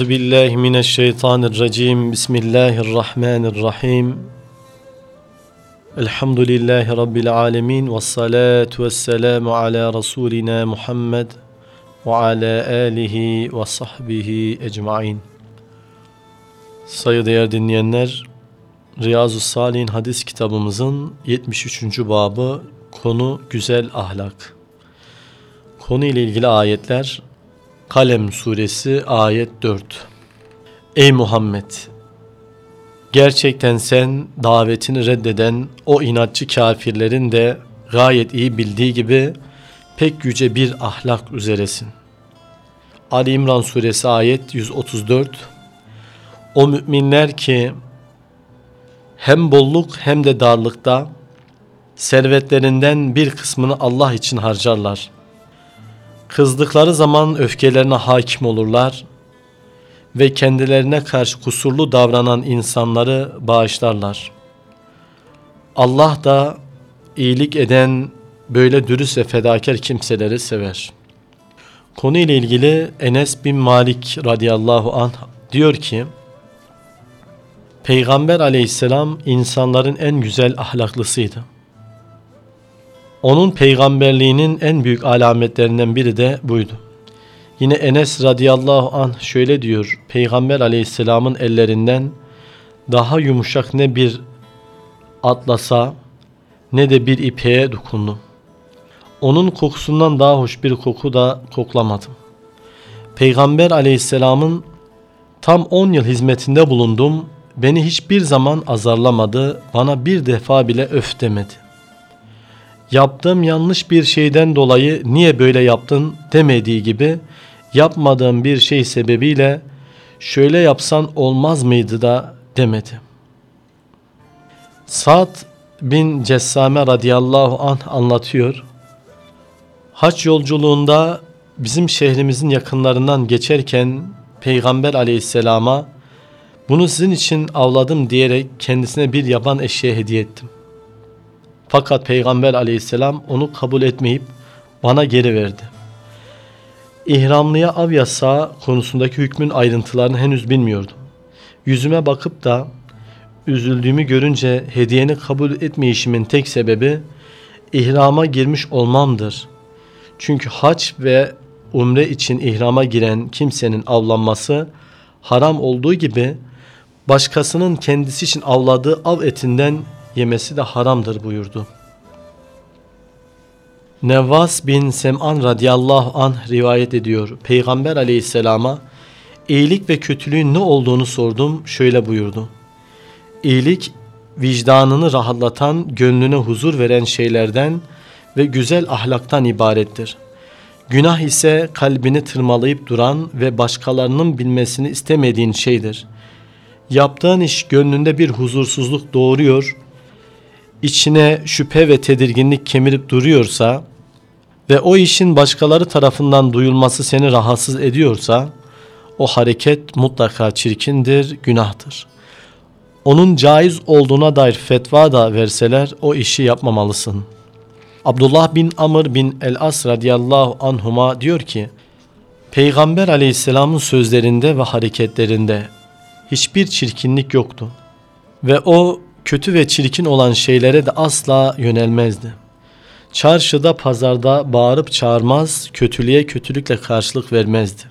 Euzu billahi mineşşeytanirracim. Bismillahirrahmanirrahim. Elhamdülillahi rabbil alamin ve salatu vesselamu ala rasulina Muhammed ve ala alihi ve sahbihi ecmaîn. Saygıdeğer dinleyenler, Riyazu Salih'in hadis kitabımızın 73. babı konu güzel ahlak. Konu ile ilgili ayetler Kalem suresi ayet 4 Ey Muhammed! Gerçekten sen davetini reddeden o inatçı kafirlerin de gayet iyi bildiği gibi pek yüce bir ahlak üzeresin. Ali İmran suresi ayet 134 O müminler ki hem bolluk hem de darlıkta servetlerinden bir kısmını Allah için harcarlar. Kızdıkları zaman öfkelerine hakim olurlar ve kendilerine karşı kusurlu davranan insanları bağışlarlar. Allah da iyilik eden böyle dürüst ve fedakar kimseleri sever. Konu ile ilgili Enes bin Malik radıyallahu anh diyor ki Peygamber aleyhisselam insanların en güzel ahlaklısıydı. Onun peygamberliğinin en büyük alametlerinden biri de buydu. Yine Enes radıyallahu anh şöyle diyor. Peygamber aleyhisselamın ellerinden daha yumuşak ne bir atlasa ne de bir ipeğe dokundu. Onun kokusundan daha hoş bir koku da koklamadım. Peygamber aleyhisselamın tam 10 yıl hizmetinde bulundum. Beni hiçbir zaman azarlamadı. Bana bir defa bile öf demedi yaptığım yanlış bir şeyden dolayı niye böyle yaptın demediği gibi yapmadığım bir şey sebebiyle şöyle yapsan olmaz mıydı da demedi. Sa'd bin Cessame radıyallahu anh anlatıyor. Haç yolculuğunda bizim şehrimizin yakınlarından geçerken Peygamber aleyhisselama bunu sizin için avladım diyerek kendisine bir yaban eşeği hediye ettim. Fakat Peygamber aleyhisselam onu kabul etmeyip bana geri verdi. İhramlıya av yasağı konusundaki hükmün ayrıntılarını henüz bilmiyordum. Yüzüme bakıp da üzüldüğümü görünce hediyeni kabul etmeyişimin tek sebebi ihrama girmiş olmamdır. Çünkü haç ve umre için ihrama giren kimsenin avlanması haram olduğu gibi başkasının kendisi için avladığı av etinden yemesi de haramdır buyurdu. Nevvas bin Sem'an radıyallahu anh rivayet ediyor. Peygamber aleyhisselama iyilik ve kötülüğün ne olduğunu sordum. Şöyle buyurdu. İyilik vicdanını rahatlatan, gönlüne huzur veren şeylerden ve güzel ahlaktan ibarettir. Günah ise kalbini tırmalayıp duran ve başkalarının bilmesini istemediğin şeydir. Yaptığın iş gönlünde bir huzursuzluk doğuruyor içine şüphe ve tedirginlik kemirip duruyorsa ve o işin başkaları tarafından duyulması seni rahatsız ediyorsa o hareket mutlaka çirkindir, günahtır. Onun caiz olduğuna dair fetva da verseler o işi yapmamalısın. Abdullah bin Amr bin El-As radiyallahu anhuma diyor ki, Peygamber aleyhisselamın sözlerinde ve hareketlerinde hiçbir çirkinlik yoktu. Ve o kötü ve çirkin olan şeylere de asla yönelmezdi. Çarşıda, pazarda bağırıp çağırmaz, kötülüğe kötülükle karşılık vermezdi.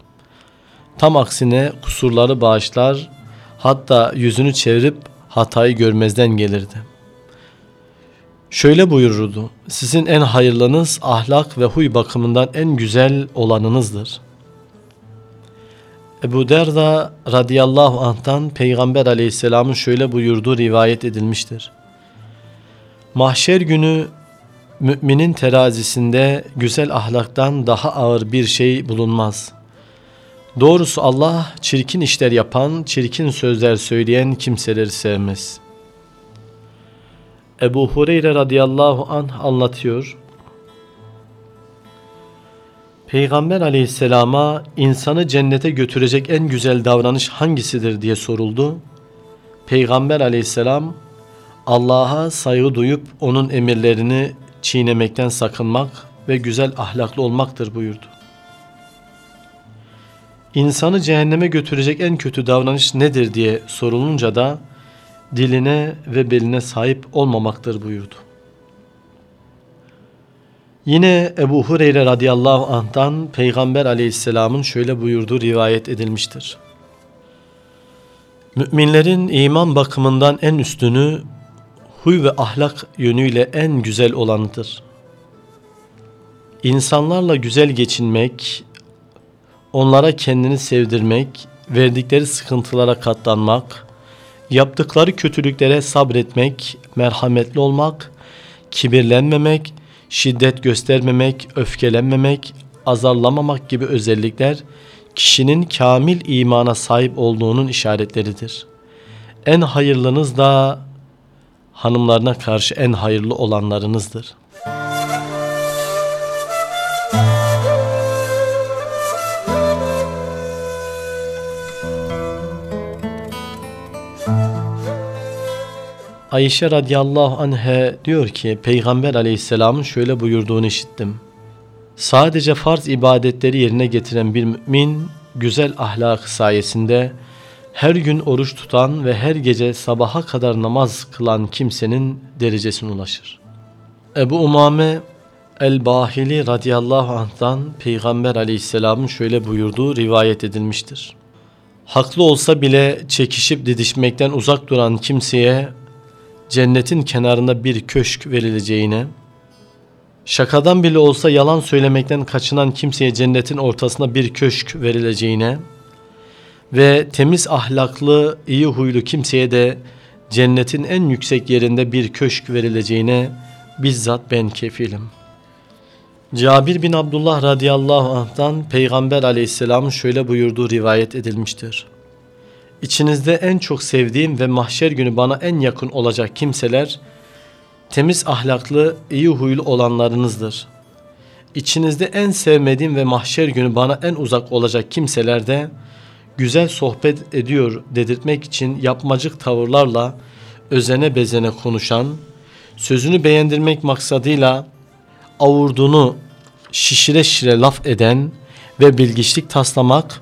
Tam aksine kusurları bağışlar, hatta yüzünü çevirip hatayı görmezden gelirdi. Şöyle buyururdu, sizin en hayırlınız ahlak ve huy bakımından en güzel olanınızdır.'' Ebu Derda radıyallahu anh'tan Peygamber aleyhisselamın şöyle buyurduğu rivayet edilmiştir. Mahşer günü müminin terazisinde güzel ahlaktan daha ağır bir şey bulunmaz. Doğrusu Allah çirkin işler yapan, çirkin sözler söyleyen kimseleri sevmez. Ebu Hureyre radıyallahu anh anlatıyor. Peygamber aleyhisselama insanı cennete götürecek en güzel davranış hangisidir diye soruldu. Peygamber aleyhisselam Allah'a saygı duyup onun emirlerini çiğnemekten sakınmak ve güzel ahlaklı olmaktır buyurdu. İnsanı cehenneme götürecek en kötü davranış nedir diye sorulunca da diline ve beline sahip olmamaktır buyurdu. Yine Ebu Hureyre radıyallahu anh'tan Peygamber aleyhisselamın şöyle buyurduğu rivayet edilmiştir. Müminlerin iman bakımından en üstünü huy ve ahlak yönüyle en güzel olanıdır. İnsanlarla güzel geçinmek, onlara kendini sevdirmek, verdikleri sıkıntılara katlanmak, yaptıkları kötülüklere sabretmek, merhametli olmak, kibirlenmemek, şiddet göstermemek, öfkelenmemek, azarlamamak gibi özellikler kişinin kamil imana sahip olduğunun işaretleridir. En hayırlınız da hanımlarına karşı en hayırlı olanlarınızdır. Ayşe radıyallahu anhe diyor ki Peygamber aleyhisselamın şöyle buyurduğunu işittim. Sadece farz ibadetleri yerine getiren bir mümin güzel ahlak sayesinde her gün oruç tutan ve her gece sabaha kadar namaz kılan kimsenin derecesine ulaşır. Ebu Umame El-Bahili radıyallahu anh'tan Peygamber aleyhisselamın şöyle buyurduğu rivayet edilmiştir. Haklı olsa bile çekişip didişmekten uzak duran kimseye cennetin kenarında bir köşk verileceğine, şakadan bile olsa yalan söylemekten kaçınan kimseye cennetin ortasında bir köşk verileceğine ve temiz ahlaklı, iyi huylu kimseye de cennetin en yüksek yerinde bir köşk verileceğine bizzat ben kefilim. Cabir bin Abdullah radıyallahu anh'tan Peygamber aleyhisselam şöyle buyurduğu rivayet edilmiştir. İçinizde en çok sevdiğim ve mahşer günü bana en yakın olacak kimseler temiz ahlaklı, iyi huylu olanlarınızdır. İçinizde en sevmediğim ve mahşer günü bana en uzak olacak kimseler de güzel sohbet ediyor dedirtmek için yapmacık tavırlarla özene bezene konuşan, sözünü beğendirmek maksadıyla avurduğunu şişire şişire laf eden ve bilgiçlik taslamak,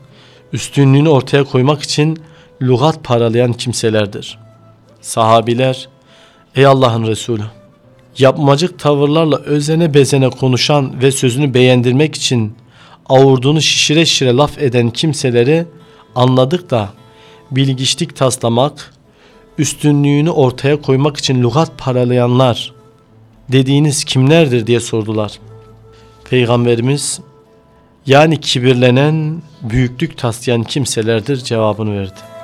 üstünlüğünü ortaya koymak için lügat paralayan kimselerdir. Sahabiler, ey Allah'ın Resulü, yapmacık tavırlarla özene bezene konuşan ve sözünü beğendirmek için avurduğunu şişire şişire laf eden kimseleri anladık da bilgiçlik taslamak, üstünlüğünü ortaya koymak için lügat paralayanlar dediğiniz kimlerdir diye sordular. Peygamberimiz yani kibirlenen, büyüklük taslayan kimselerdir cevabını verdi.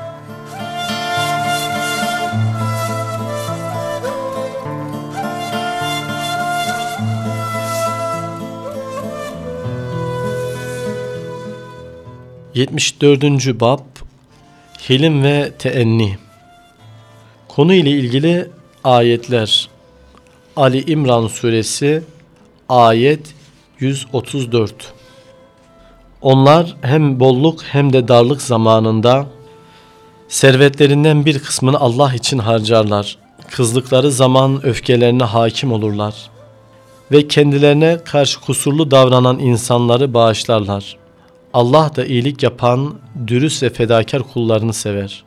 Yetmiş dördüncü bab Hilim ve teenni Konu ile ilgili ayetler Ali İmran suresi ayet 134 Onlar hem bolluk hem de darlık zamanında servetlerinden bir kısmını Allah için harcarlar. Kızdıkları zaman öfkelerine hakim olurlar ve kendilerine karşı kusurlu davranan insanları bağışlarlar. Allah da iyilik yapan, dürüst ve fedakar kullarını sever.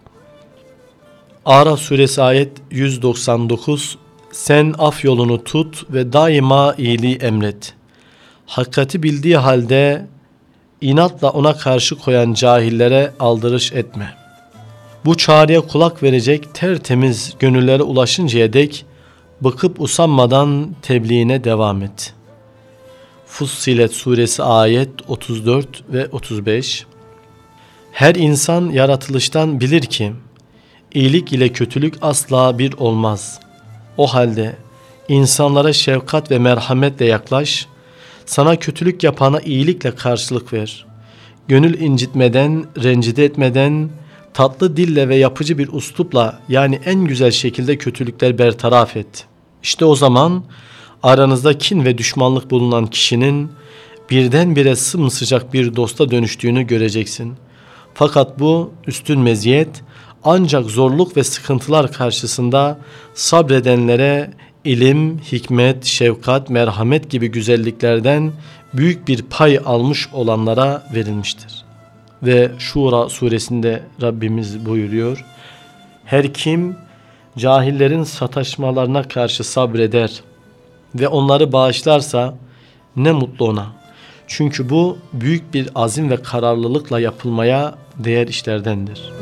Araf suresi ayet 199 Sen af yolunu tut ve daima iyiliği emret. Hakikati bildiği halde inatla ona karşı koyan cahillere aldırış etme. Bu çağrıya kulak verecek tertemiz gönüllere ulaşıncaya dek bıkıp usanmadan tebliğine devam et. Fussilet suresi ayet 34 ve 35 Her insan yaratılıştan bilir ki iyilik ile kötülük asla bir olmaz. O halde insanlara şefkat ve merhametle yaklaş, sana kötülük yapana iyilikle karşılık ver. Gönül incitmeden, rencide etmeden, tatlı dille ve yapıcı bir uslupla yani en güzel şekilde kötülükler bertaraf et. İşte o zaman aranızda kin ve düşmanlık bulunan kişinin birdenbire sımsıcak bir dosta dönüştüğünü göreceksin. Fakat bu üstün meziyet ancak zorluk ve sıkıntılar karşısında sabredenlere ilim, hikmet, şefkat, merhamet gibi güzelliklerden büyük bir pay almış olanlara verilmiştir. ve Şura suresinde Rabbimiz buyuruyor. Her kim cahillerin sataşmalarına karşı sabreder ve onları bağışlarsa ne mutlu ona. Çünkü bu büyük bir azim ve kararlılıkla yapılmaya değer işlerdendir.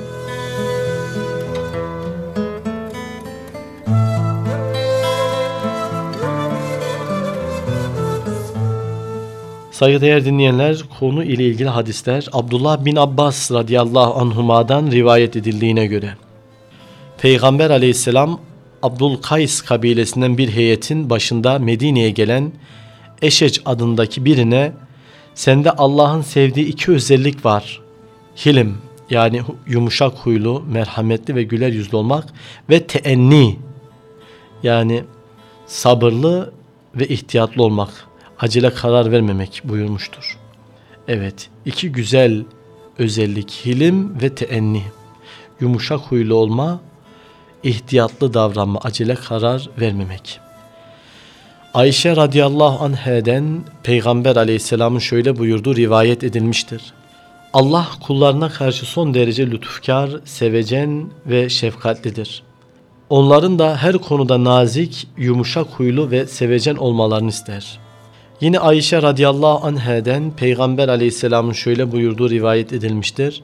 Saygıdeğer dinleyenler konu ile ilgili hadisler Abdullah bin Abbas radıyallahu anhuma'dan rivayet edildiğine göre Peygamber aleyhisselam Abdülkays kabilesinden bir heyetin başında Medine'ye gelen Eşeç adındaki birine sende Allah'ın sevdiği iki özellik var. Hilim yani yumuşak huylu, merhametli ve güler yüzlü olmak ve teenni yani sabırlı ve ihtiyatlı olmak, acele karar vermemek buyurmuştur. Evet, iki güzel özellik hilim ve teenni. Yumuşak huylu olma ihtiyatlı davranma, acele karar vermemek. Ayşe radıyallahu anheden Peygamber aleyhisselamın şöyle buyurduğu rivayet edilmiştir. Allah kullarına karşı son derece lütufkar, sevecen ve şefkatlidir. Onların da her konuda nazik, yumuşak huylu ve sevecen olmalarını ister. Yine Ayşe radıyallahu anheden Peygamber aleyhisselamın şöyle buyurduğu rivayet edilmiştir.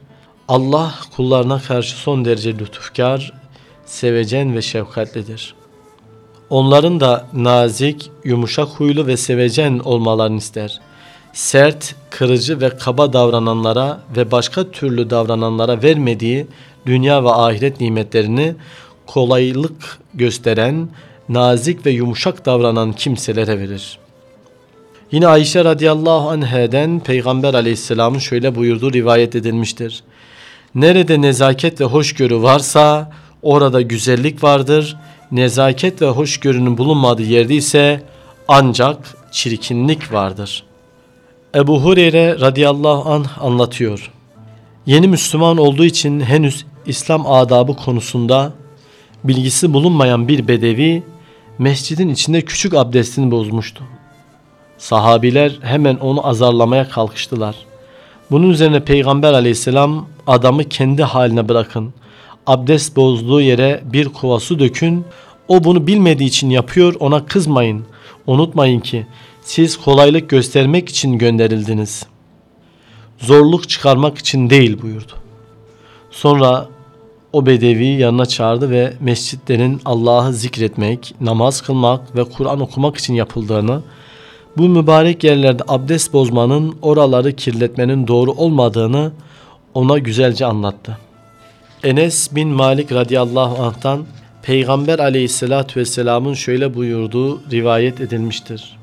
Allah kullarına karşı son derece lütufkar, sevecen ve şefkatlidir. Onların da nazik, yumuşak huylu ve sevecen olmalarını ister. Sert, kırıcı ve kaba davrananlara ve başka türlü davrananlara vermediği dünya ve ahiret nimetlerini kolaylık gösteren, nazik ve yumuşak davranan kimselere verir. Yine Ayşe radıyallahu anheden Peygamber aleyhisselamın şöyle buyurduğu rivayet edilmiştir. Nerede nezaket ve hoşgörü varsa Orada güzellik vardır. Nezaket ve hoşgörünün bulunmadığı yerde ise ancak çirkinlik vardır. Ebu Hureyre radıyallahu anh anlatıyor. Yeni Müslüman olduğu için henüz İslam adabı konusunda bilgisi bulunmayan bir bedevi mescidin içinde küçük abdestini bozmuştu. Sahabiler hemen onu azarlamaya kalkıştılar. Bunun üzerine Peygamber aleyhisselam adamı kendi haline bırakın abdest bozduğu yere bir kova su dökün. O bunu bilmediği için yapıyor ona kızmayın. Unutmayın ki siz kolaylık göstermek için gönderildiniz. Zorluk çıkarmak için değil buyurdu. Sonra o bedevi yanına çağırdı ve mescitlerin Allah'ı zikretmek, namaz kılmak ve Kur'an okumak için yapıldığını, bu mübarek yerlerde abdest bozmanın, oraları kirletmenin doğru olmadığını ona güzelce anlattı. Enes bin Malik radıyallahu anh'tan Peygamber aleyhissalatü vesselamın şöyle buyurduğu rivayet edilmiştir.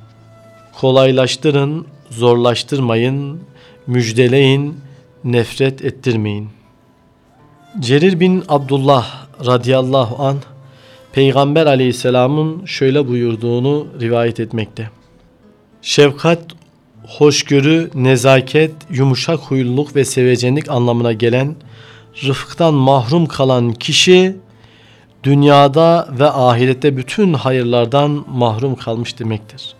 Kolaylaştırın, zorlaştırmayın, müjdeleyin, nefret ettirmeyin. Cerir bin Abdullah radıyallahu an Peygamber aleyhisselamın şöyle buyurduğunu rivayet etmekte. Şefkat, hoşgörü, nezaket, yumuşak huyluluk ve sevecenlik anlamına gelen rıfktan mahrum kalan kişi dünyada ve ahirette bütün hayırlardan mahrum kalmış demektir.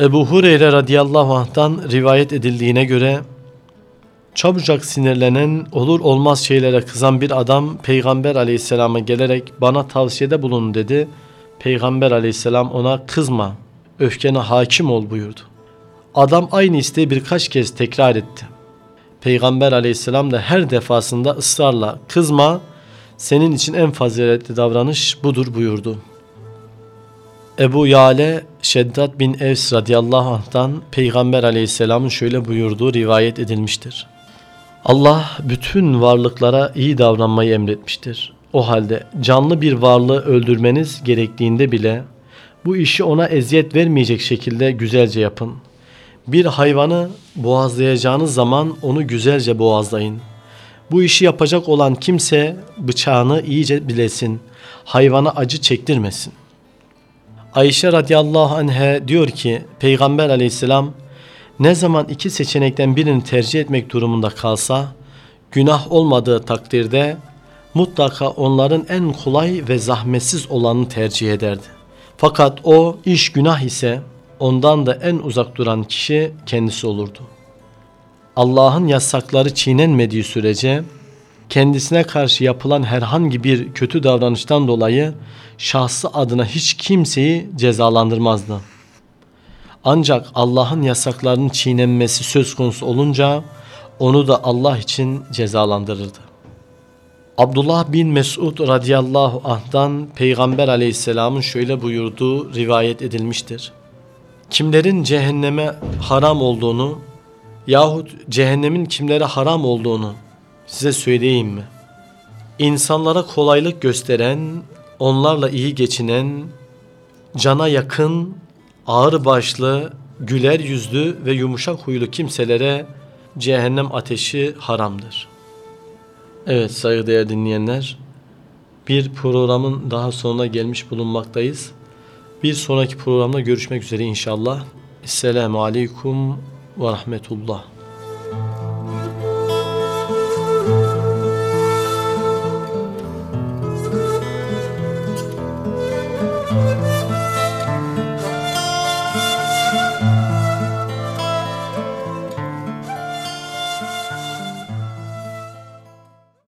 Ebu Hureyre radıyallahu anh'tan rivayet edildiğine göre çabucak sinirlenen, olur olmaz şeylere kızan bir adam Peygamber aleyhisselama gelerek bana tavsiyede bulun dedi. Peygamber aleyhisselam ona kızma, öfkene hakim ol buyurdu. Adam aynı isteği birkaç kez tekrar etti. Peygamber aleyhisselam da her defasında ısrarla kızma senin için en faziletli davranış budur buyurdu. Ebu Yale Şeddat bin Evs radıyallahu anh'tan Peygamber aleyhisselamın şöyle buyurduğu rivayet edilmiştir. Allah bütün varlıklara iyi davranmayı emretmiştir. O halde canlı bir varlığı öldürmeniz gerektiğinde bile bu işi ona eziyet vermeyecek şekilde güzelce yapın.'' Bir hayvanı boğazlayacağınız zaman onu güzelce boğazlayın. Bu işi yapacak olan kimse bıçağını iyice bilesin. Hayvana acı çektirmesin. Ayşe radıyallahu anh'e diyor ki Peygamber aleyhisselam ne zaman iki seçenekten birini tercih etmek durumunda kalsa günah olmadığı takdirde mutlaka onların en kolay ve zahmetsiz olanı tercih ederdi. Fakat o iş günah ise ondan da en uzak duran kişi kendisi olurdu. Allah'ın yasakları çiğnenmediği sürece kendisine karşı yapılan herhangi bir kötü davranıştan dolayı şahsı adına hiç kimseyi cezalandırmazdı. Ancak Allah'ın yasaklarının çiğnenmesi söz konusu olunca onu da Allah için cezalandırırdı. Abdullah bin Mesud radıyallahu anh'dan Peygamber aleyhisselamın şöyle buyurduğu rivayet edilmiştir. Kimlerin cehenneme haram olduğunu yahut cehennemin kimlere haram olduğunu size söyleyeyim mi? İnsanlara kolaylık gösteren, onlarla iyi geçinen, cana yakın, ağır başlı, güler yüzlü ve yumuşak huylu kimselere cehennem ateşi haramdır. Evet saygıdeğer dinleyenler, bir programın daha sonuna gelmiş bulunmaktayız. Bir sonraki programda görüşmek üzere inşallah. Esselamu Aleyküm ve Rahmetullah.